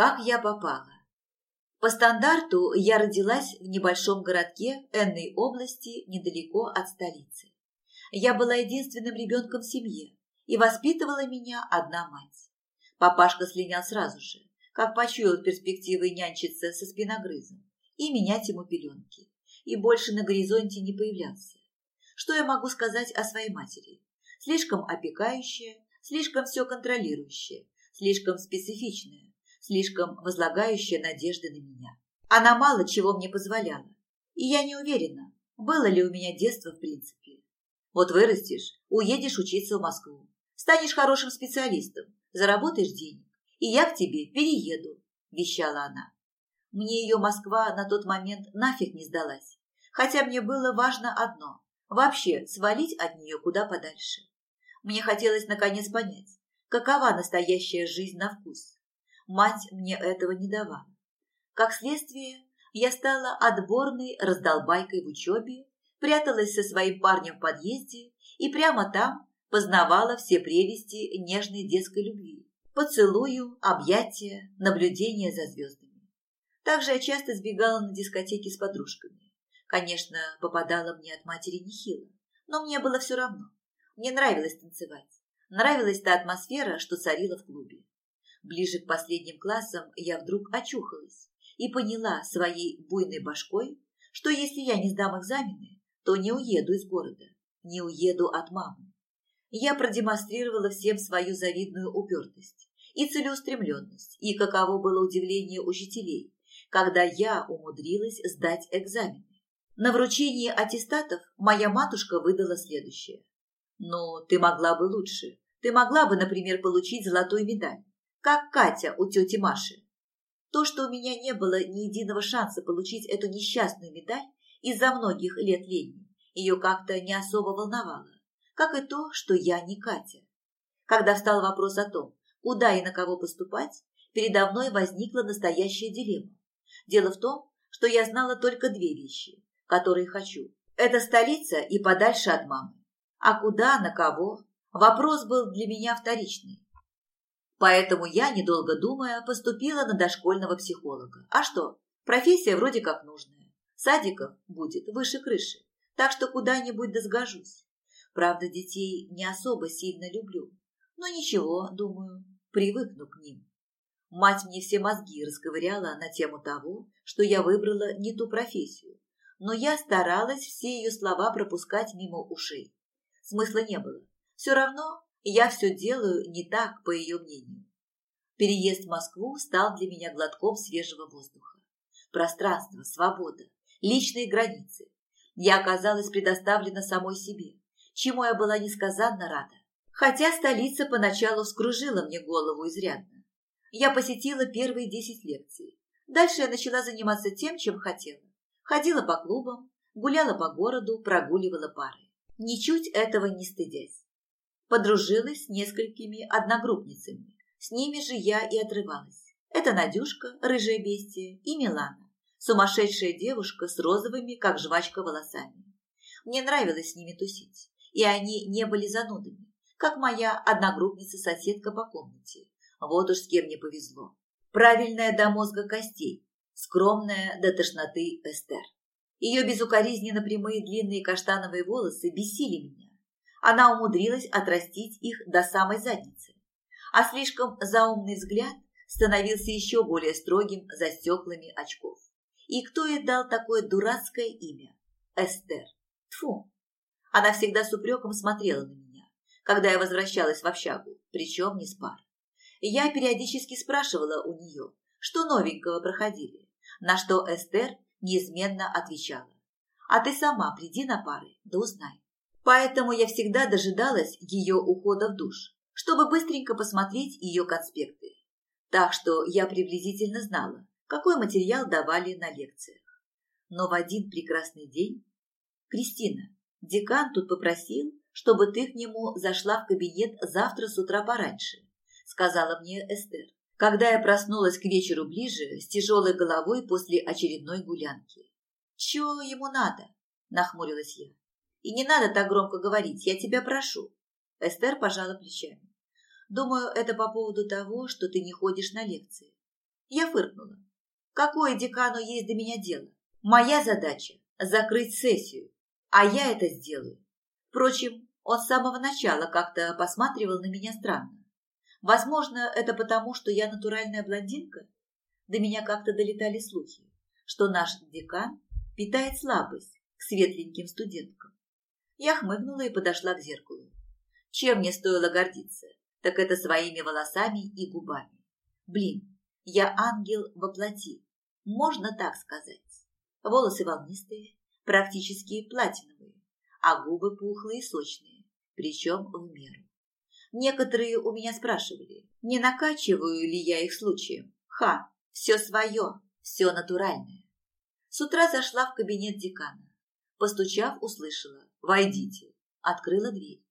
Как я попала? По стандарту я родилась в небольшом городке Энной области недалеко от столицы. Я была единственным ребенком в семье, и воспитывала меня одна мать. Папашка слинял сразу же, как почуял перспективы нянчиться со спиногрызом и менять ему пеленки, и больше на горизонте не появлялся. Что я могу сказать о своей матери? Слишком опекающая, слишком все контролирующая, слишком специфичная, слишком возлагающая надежды на меня. Она мало чего мне позволяла, и я не уверена, было ли у меня детство в принципе. Вот вырастешь, уедешь учиться в Москву, станешь хорошим специалистом, заработаешь денег, и я к тебе перееду, вещала она. Мне ее Москва на тот момент нафиг не сдалась, хотя мне было важно одно – вообще свалить от нее куда подальше. Мне хотелось наконец понять, какова настоящая жизнь на вкус. Мать мне этого не давала. Как следствие, я стала отборной раздолбайкой в учебе, пряталась со своим парнем в подъезде и прямо там познавала все прелести нежной детской любви. Поцелую, объятия, наблюдение за звездами. Также я часто сбегала на дискотеки с подружками. Конечно, попадала мне от матери нехило, но мне было все равно. Мне нравилось танцевать. Нравилась та атмосфера, что царила в клубе. Ближе к последним классам я вдруг очухалась и поняла своей буйной башкой, что если я не сдам экзамены, то не уеду из города, не уеду от мамы. Я продемонстрировала всем свою завидную упертость и целеустремленность, и каково было удивление учителей, когда я умудрилась сдать экзамены. На вручении аттестатов моя матушка выдала следующее. «Ну, ты могла бы лучше. Ты могла бы, например, получить золотую медаль как Катя у тети Маши. То, что у меня не было ни единого шанса получить эту несчастную медаль из-за многих лет лени, ее как-то не особо волновало, как и то, что я не Катя. Когда встал вопрос о том, куда и на кого поступать, передо мной возникла настоящая дилемма. Дело в том, что я знала только две вещи, которые хочу. Это столица и подальше от мамы. А куда, на кого? Вопрос был для меня вторичный. Поэтому я, недолго думая, поступила на дошкольного психолога. А что, профессия вроде как нужная. Садиков будет выше крыши, так что куда-нибудь досгожусь. Правда, детей не особо сильно люблю. Но ничего, думаю, привыкну к ним. Мать мне все мозги расковыряла на тему того, что я выбрала не ту профессию. Но я старалась все ее слова пропускать мимо ушей. Смысла не было. Все равно я все делаю не так, по ее мнению. Переезд в Москву стал для меня глотком свежего воздуха. Пространство, свобода, личные границы. Я оказалась предоставлена самой себе, чему я была несказанно рада. Хотя столица поначалу вскружила мне голову изрядно. Я посетила первые десять лекций. Дальше я начала заниматься тем, чем хотела. Ходила по клубам, гуляла по городу, прогуливала пары. Ничуть этого не стыдясь подружилась с несколькими одногруппницами. С ними же я и отрывалась. Это Надюшка, рыжая бестия, и Милана, сумасшедшая девушка с розовыми, как жвачка, волосами. Мне нравилось с ними тусить, и они не были занудами, как моя одногруппница-соседка по комнате. Вот уж с кем мне повезло. Правильная до мозга костей, скромная до тошноты Эстер. Ее безукоризненно прямые длинные каштановые волосы бесили меня она умудрилась отрастить их до самой задницы. А слишком заумный взгляд становился еще более строгим за стеклами очков. И кто ей дал такое дурацкое имя? Эстер. Тфу. Она всегда с упреком смотрела на меня, когда я возвращалась в общагу, причем не с пар. Я периодически спрашивала у нее, что новенького проходили, на что Эстер неизменно отвечала. А ты сама приди на пары, да узнай. Поэтому я всегда дожидалась ее ухода в душ, чтобы быстренько посмотреть ее конспекты. Так что я приблизительно знала, какой материал давали на лекциях. Но в один прекрасный день... «Кристина, декан тут попросил, чтобы ты к нему зашла в кабинет завтра с утра пораньше», сказала мне Эстер, когда я проснулась к вечеру ближе с тяжелой головой после очередной гулянки. «Чего ему надо?» – нахмурилась я. И не надо так громко говорить, я тебя прошу. Эстер пожала плечами. Думаю, это по поводу того, что ты не ходишь на лекции. Я фыркнула. Какое декану есть до меня дело? Моя задача – закрыть сессию, а я это сделаю. Впрочем, он с самого начала как-то посматривал на меня странно. Возможно, это потому, что я натуральная блондинка? До меня как-то долетали слухи, что наш декан питает слабость к светленьким студенткам. Я хмыкнула и подошла к зеркалу. Чем мне стоило гордиться, так это своими волосами и губами. Блин, я ангел во плоти, можно так сказать. Волосы волнистые, практически платиновые, а губы пухлые и сочные, причем в меру. Некоторые у меня спрашивали, не накачиваю ли я их случаем. Ха, все свое, все натуральное. С утра зашла в кабинет декана. Постучав, услышала «Войдите». Открыла дверь.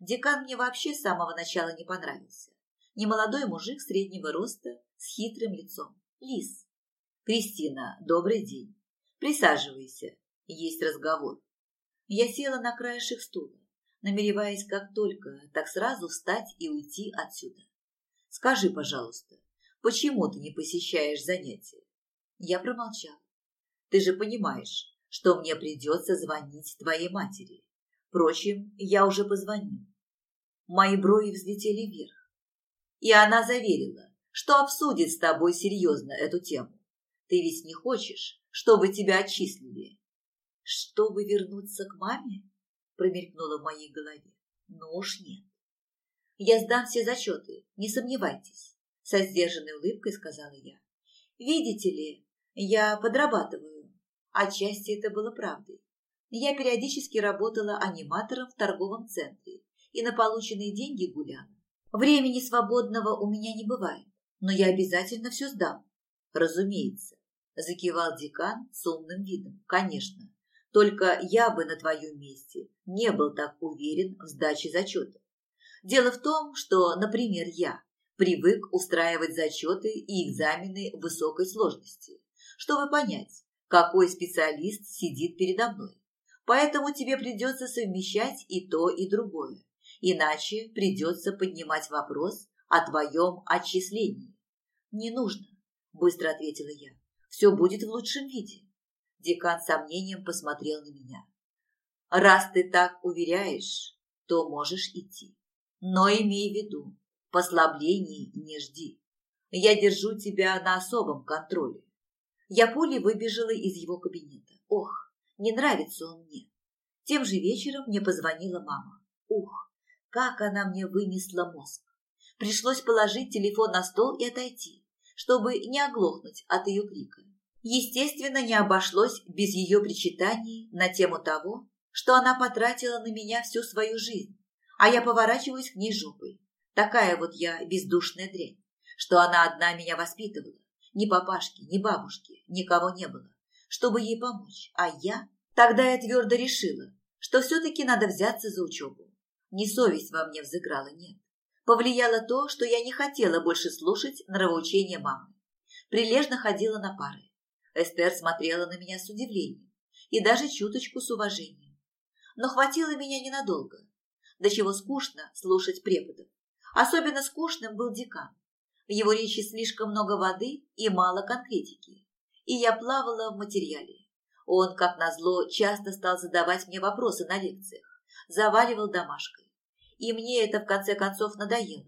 Декан мне вообще с самого начала не понравился. Немолодой мужик среднего роста с хитрым лицом. Лис. «Кристина, добрый день. Присаживайся. Есть разговор». Я села на краешек стула намереваясь как только, так сразу встать и уйти отсюда. Скажи, пожалуйста, почему ты не посещаешь занятия? Я промолчала. Ты же понимаешь, что мне придется звонить твоей матери. Впрочем, я уже позвонил. Мои брови взлетели вверх. И она заверила, что обсудит с тобой серьезно эту тему. Ты ведь не хочешь, чтобы тебя отчислили? Чтобы вернуться к маме? промелькнуло в моей голове. Но уж нет. Я сдам все зачеты, не сомневайтесь, со сдержанной улыбкой сказала я. Видите ли, я подрабатываю. Отчасти это было правдой. Я периодически работала аниматором в торговом центре и на полученные деньги гуляла. Времени свободного у меня не бывает, но я обязательно все сдам. Разумеется, закивал декан с умным видом. Конечно, только я бы на твоем месте не был так уверен в сдаче зачета. Дело в том, что, например, я привык устраивать зачеты и экзамены высокой сложности, чтобы понять, какой специалист сидит передо мной. Поэтому тебе придется совмещать и то, и другое. Иначе придется поднимать вопрос о твоем отчислении. Не нужно, быстро ответила я. Все будет в лучшем виде. Декан с сомнением посмотрел на меня. «Раз ты так уверяешь, то можешь идти. Но имей в виду, послаблений не жди. Я держу тебя на особом контроле». Я пулей выбежала из его кабинета. Ох, не нравится он мне. Тем же вечером мне позвонила мама. Ух, как она мне вынесла мозг. Пришлось положить телефон на стол и отойти, чтобы не оглохнуть от ее крика. Естественно, не обошлось без ее причитаний на тему того, что она потратила на меня всю свою жизнь, а я поворачиваюсь к ней жопой. Такая вот я бездушная дрянь, что она одна меня воспитывала. Ни папашки, ни бабушки, никого не было, чтобы ей помочь. А я? Тогда я твердо решила, что все-таки надо взяться за учебу. Не совесть во мне взыграла, нет. Повлияло то, что я не хотела больше слушать нравоучения мамы. Прилежно ходила на пары Эстер смотрела на меня с удивлением и даже чуточку с уважением. Но хватило меня ненадолго. До чего скучно слушать преподов. Особенно скучным был декан. В его речи слишком много воды и мало конкретики. И я плавала в материале. Он, как назло, часто стал задавать мне вопросы на лекциях, заваливал домашкой. И мне это в конце концов надоело.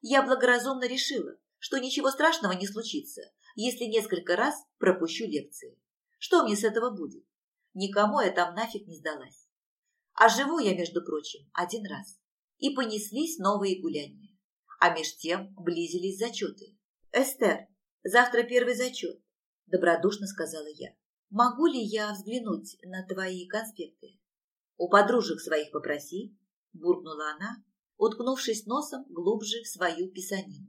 Я благоразумно решила, что ничего страшного не случится, если несколько раз пропущу лекции. Что мне с этого будет? Никому я там нафиг не сдалась. А живу я, между прочим, один раз. И понеслись новые гуляния. А меж тем близились зачеты. «Эстер, завтра первый зачет», – добродушно сказала я. «Могу ли я взглянуть на твои конспекты?» «У подружек своих попроси», – буркнула она, уткнувшись носом глубже в свою писанину.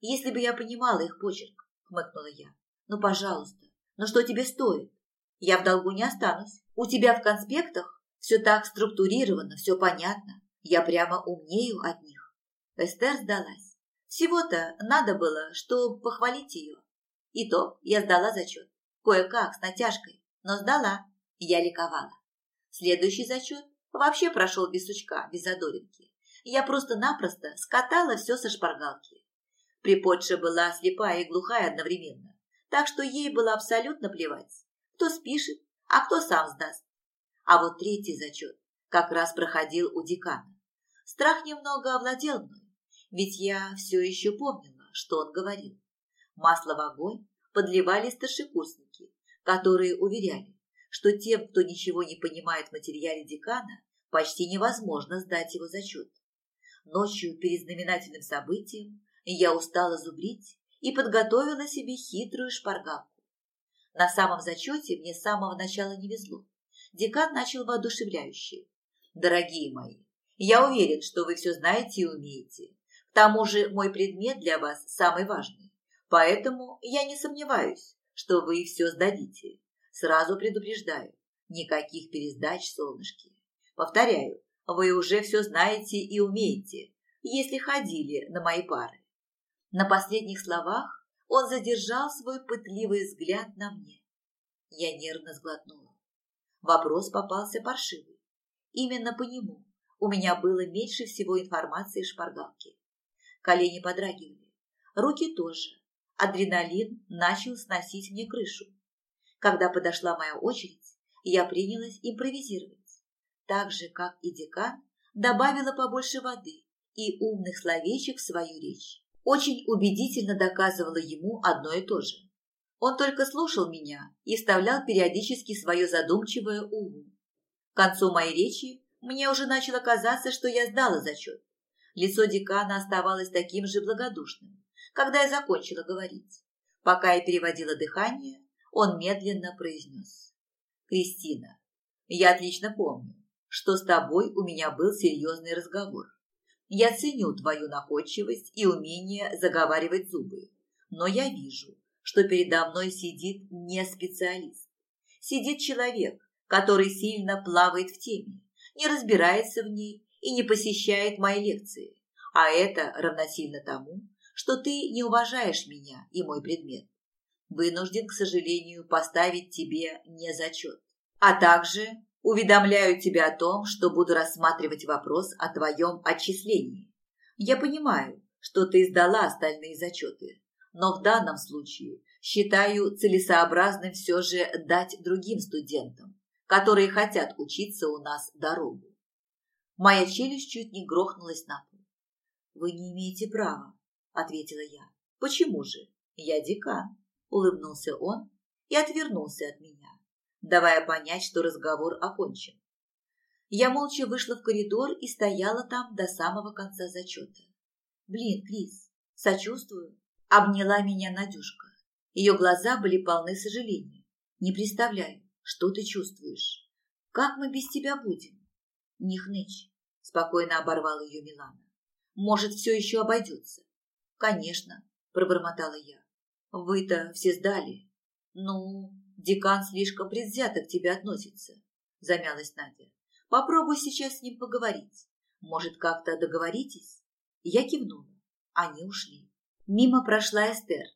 «Если бы я понимала их почерк, хмыкнула я. Ну, пожалуйста, ну что тебе стоит? Я в долгу не останусь. У тебя в конспектах все так структурировано, все понятно. Я прямо умнею от них. Эстер сдалась. Всего-то надо было, чтобы похвалить ее. И то я сдала зачет. Кое-как, с натяжкой, но сдала. Я ликовала. Следующий зачет вообще прошел без сучка, без задоринки. Я просто-напросто скатала все со шпаргалки. Приподша была слепая и глухая одновременно, так что ей было абсолютно плевать, кто спишет, а кто сам сдаст. А вот третий зачет как раз проходил у декана. Страх немного овладел мной, ведь я все еще помнила, что он говорил. Масло в огонь подливали старшекурсники, которые уверяли, что тем, кто ничего не понимает в материале декана, почти невозможно сдать его зачет. Ночью перед знаменательным событием я устала зубрить и подготовила себе хитрую шпаргалку. На самом зачете мне с самого начала не везло. Декан начал воодушевляюще. «Дорогие мои, я уверен, что вы все знаете и умеете. К тому же мой предмет для вас самый важный. Поэтому я не сомневаюсь, что вы все сдадите. Сразу предупреждаю, никаких пересдач, солнышки. Повторяю, вы уже все знаете и умеете, если ходили на мои пары. На последних словах он задержал свой пытливый взгляд на мне. Я нервно сглотнула. Вопрос попался паршивый. Именно по нему у меня было меньше всего информации в шпаргалке. Колени подрагивали, руки тоже. Адреналин начал сносить мне крышу. Когда подошла моя очередь, я принялась импровизировать. Так же, как и декан, добавила побольше воды и умных словечек в свою речь. Очень убедительно доказывала ему одно и то же. Он только слушал меня и вставлял периодически свое задумчивое «угу». К концу моей речи мне уже начало казаться, что я сдала зачет. Лицо декана оставалось таким же благодушным, когда я закончила говорить. Пока я переводила дыхание, он медленно произнес. «Кристина, я отлично помню, что с тобой у меня был серьезный разговор. Я ценю твою находчивость и умение заговаривать зубы, но я вижу, что передо мной сидит не специалист. Сидит человек, который сильно плавает в теме, не разбирается в ней и не посещает мои лекции. А это равносильно тому, что ты не уважаешь меня и мой предмет. Вынужден, к сожалению, поставить тебе не зачет. А также уведомляю тебя о том, что буду рассматривать вопрос о твоем отчислении. Я понимаю, что ты сдала остальные зачеты, но в данном случае считаю целесообразным все же дать другим студентам, которые хотят учиться у нас дорогу. Моя челюсть чуть не грохнулась на пол. «Вы не имеете права», — ответила я. «Почему же? Я декан», — улыбнулся он и отвернулся от меня, давая понять, что разговор окончен. Я молча вышла в коридор и стояла там до самого конца зачета. «Блин, Крис, сочувствую», — обняла меня Надюшка. Ее глаза были полны сожаления. «Не представляю, что ты чувствуешь? Как мы без тебя будем? Не хнычь, спокойно оборвала ее Милана. Может, все еще обойдется? Конечно, пробормотала я. Вы-то все сдали. Ну, декан слишком предвзято к тебе относится, замялась Надя. Попробуй сейчас с ним поговорить. Может, как-то договоритесь? Я кивнула. Они ушли. Мимо прошла Эстер,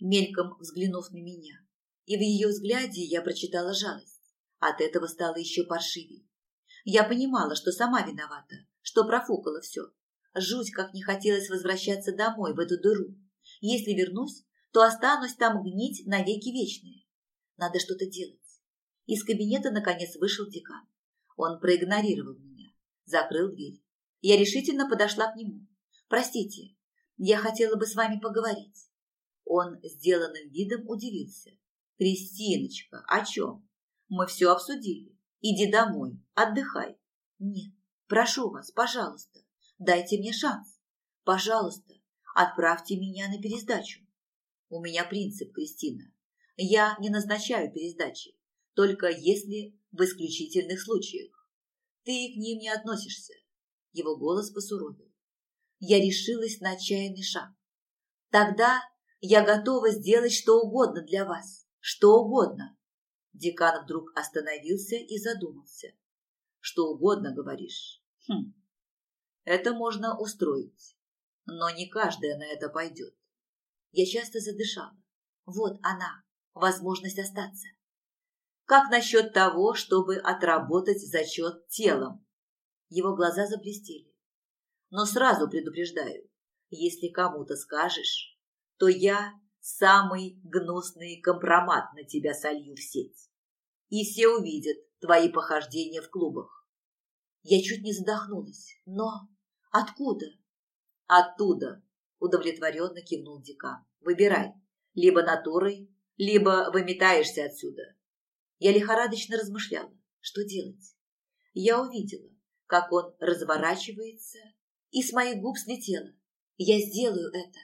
мельком взглянув на меня и в ее взгляде я прочитала жалость. От этого стало еще паршивее. Я понимала, что сама виновата, что профукала все. Жуть, как не хотелось возвращаться домой, в эту дыру. Если вернусь, то останусь там гнить навеки вечные. Надо что-то делать. Из кабинета, наконец, вышел декан. Он проигнорировал меня, закрыл дверь. Я решительно подошла к нему. «Простите, я хотела бы с вами поговорить». Он сделанным видом удивился. «Кристиночка, о чем? Мы все обсудили. Иди домой, отдыхай». «Нет, прошу вас, пожалуйста, дайте мне шанс. Пожалуйста, отправьте меня на пересдачу». У меня принцип, Кристина. Я не назначаю пересдачи, только если в исключительных случаях. Ты к ним не относишься. Его голос посуровил. Я решилась на отчаянный шаг. Тогда я готова сделать что угодно для вас. Что угодно. Декан вдруг остановился и задумался. Что угодно, говоришь? Хм. Это можно устроить. Но не каждая на это пойдет. Я часто задышала. Вот она, возможность остаться. Как насчет того, чтобы отработать зачет телом? Его глаза заблестели. Но сразу предупреждаю, если кому-то скажешь, то я самый гнусный компромат на тебя солью в сеть. И все увидят твои похождения в клубах. Я чуть не задохнулась. Но откуда? Оттуда, удовлетворенно кивнул декан. Выбирай. Либо натурой, либо выметаешься отсюда. Я лихорадочно размышляла, что делать. Я увидела, как он разворачивается, и с моих губ слетело. Я сделаю это.